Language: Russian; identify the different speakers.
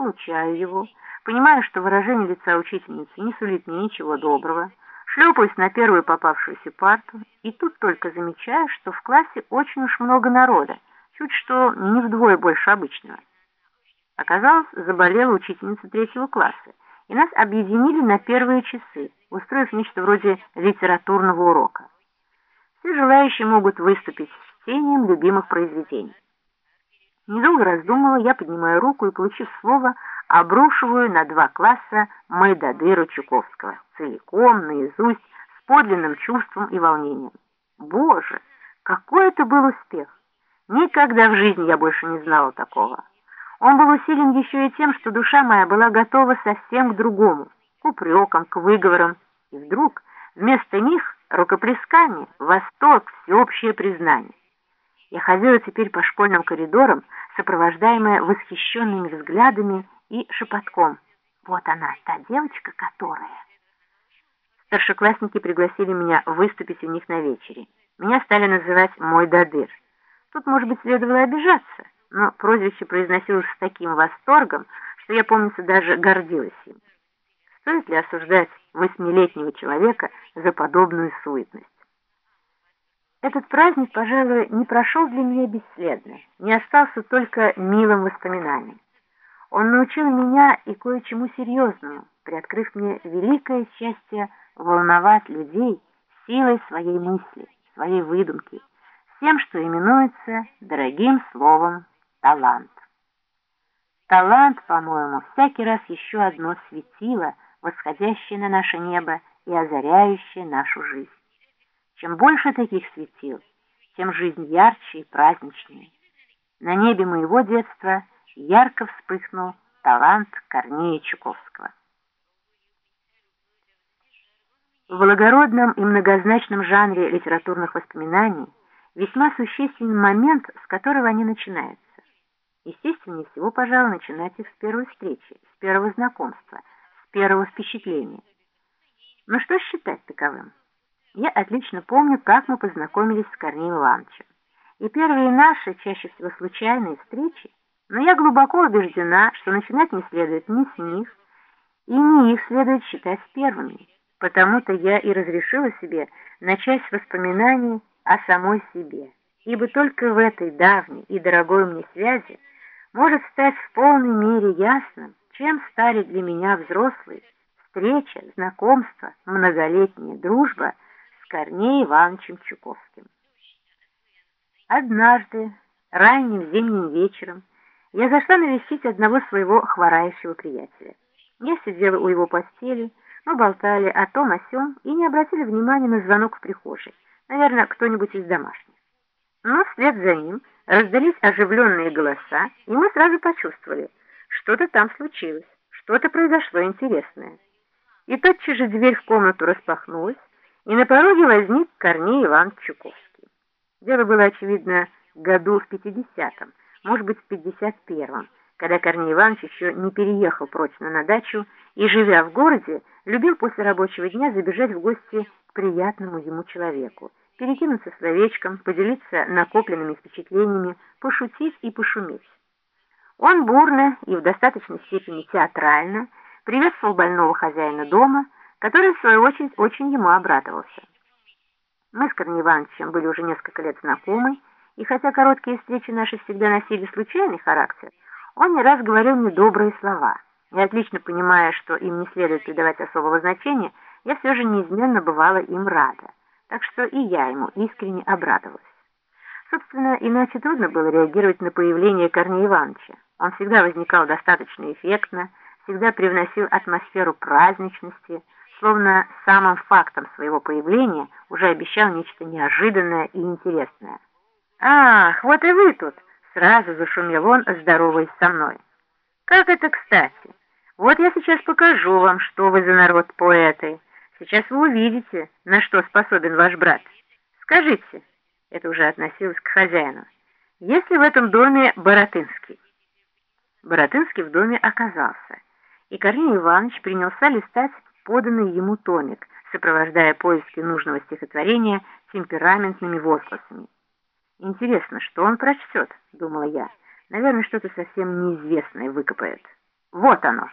Speaker 1: получаю его, понимаю, что выражение лица учительницы не сулит мне ничего доброго, шлепаюсь на первую попавшуюся парту, и тут только замечаю, что в классе очень уж много народа, чуть что не вдвое больше обычного. Оказалось, заболела учительница третьего класса, и нас объединили на первые часы, устроив нечто вроде литературного урока. Все желающие могут выступить с чтением любимых произведений. Недолго раздумывая, я поднимаю руку и, получив слово, обрушиваю на два класса Майдадыру Чуковского, целиком, наизусть, с подлинным чувством и волнением. Боже, какой это был успех! Никогда в жизни я больше не знала такого. Он был усилен еще и тем, что душа моя была готова совсем к другому, к упрекам, к выговорам, и вдруг вместо них рукоплескание, восторг, всеобщее признание. Я ходила теперь по школьным коридорам, сопровождаемая восхищенными взглядами и шепотком. Вот она, та девочка, которая... Старшеклассники пригласили меня выступить у них на вечере. Меня стали называть «мой дадыр». Тут, может быть, следовало обижаться, но прозвище произносилось с таким восторгом, что я, помнится, даже гордилась им. Стоит ли осуждать восьмилетнего человека за подобную суетность? Этот праздник, пожалуй, не прошел для меня бесследно, не остался только милым воспоминанием. Он научил меня и кое-чему серьезному, приоткрыв мне великое счастье волновать людей силой своей мысли, своей выдумки, всем, что именуется дорогим словом «талант». Талант, по-моему, всякий раз еще одно светило, восходящее на наше небо и озаряющее нашу жизнь. Чем больше таких светил, тем жизнь ярче и праздничнее. На небе моего детства ярко вспыхнул талант Корнея Чуковского. В благородном и многозначном жанре литературных воспоминаний весьма существенный момент, с которого они начинаются. Естественнее всего, пожалуй, начинать их с первой встречи, с первого знакомства, с первого впечатления. Но что считать таковым? Я отлично помню, как мы познакомились с Корнеем Ивановичем. И первые наши, чаще всего случайные встречи, но я глубоко убеждена, что начинать не следует ни с них, и не их следует считать первыми. Потому-то я и разрешила себе начать с воспоминаний о самой себе, ибо только в этой давней и дорогой мне связи может стать в полной мере ясным, чем стали для меня взрослые встреча, знакомство, многолетняя дружба — Корнеем Ивановичем Чуковским. Однажды, ранним зимним вечером, я зашла навестить одного своего хворающего приятеля. Я сидела у его постели, мы болтали о том, о сём и не обратили внимания на звонок в прихожей. Наверное, кто-нибудь из домашних. Но вслед за ним раздались оживленные голоса, и мы сразу почувствовали, что-то там случилось, что-то произошло интересное. И тотчас же дверь в комнату распахнулась, и на пороге возник Корней Иван Чуковский. Дело было, очевидно, году в 50-м, может быть, в 51-м, когда Корней Иванович еще не переехал прочно на дачу и, живя в городе, любил после рабочего дня забежать в гости к приятному ему человеку, перекинуться словечком, поделиться накопленными впечатлениями, пошутить и пошуметь. Он бурно и в достаточной степени театрально приветствовал больного хозяина дома, который, в свою очередь, очень ему обрадовался. Мы с Корней Ивановичем были уже несколько лет знакомы, и хотя короткие встречи наши всегда носили случайный характер, он не раз говорил мне добрые слова. И отлично понимая, что им не следует придавать особого значения, я все же неизменно бывала им рада, так что и я ему искренне обрадовалась. Собственно, иначе трудно было реагировать на появление Корнея Ивановича. Он всегда возникал достаточно эффектно, всегда привносил атмосферу праздничности, словно самым фактом своего появления уже обещал нечто неожиданное и интересное. «Ах, вот и вы тут!» — сразу зашумел он, здороваясь со мной. «Как это кстати! Вот я сейчас покажу вам, что вы за народ поэты. Сейчас вы увидите, на что способен ваш брат. Скажите!» — это уже относилось к хозяину. «Есть ли в этом доме Боротынский?» Боротынский в доме оказался, и Корней Иванович принялся листать поданный ему томик, сопровождая поиски нужного стихотворения темпераментными возгласами. «Интересно, что он прочтет?» — думала я. «Наверное, что-то совсем неизвестное выкопает». Вот оно.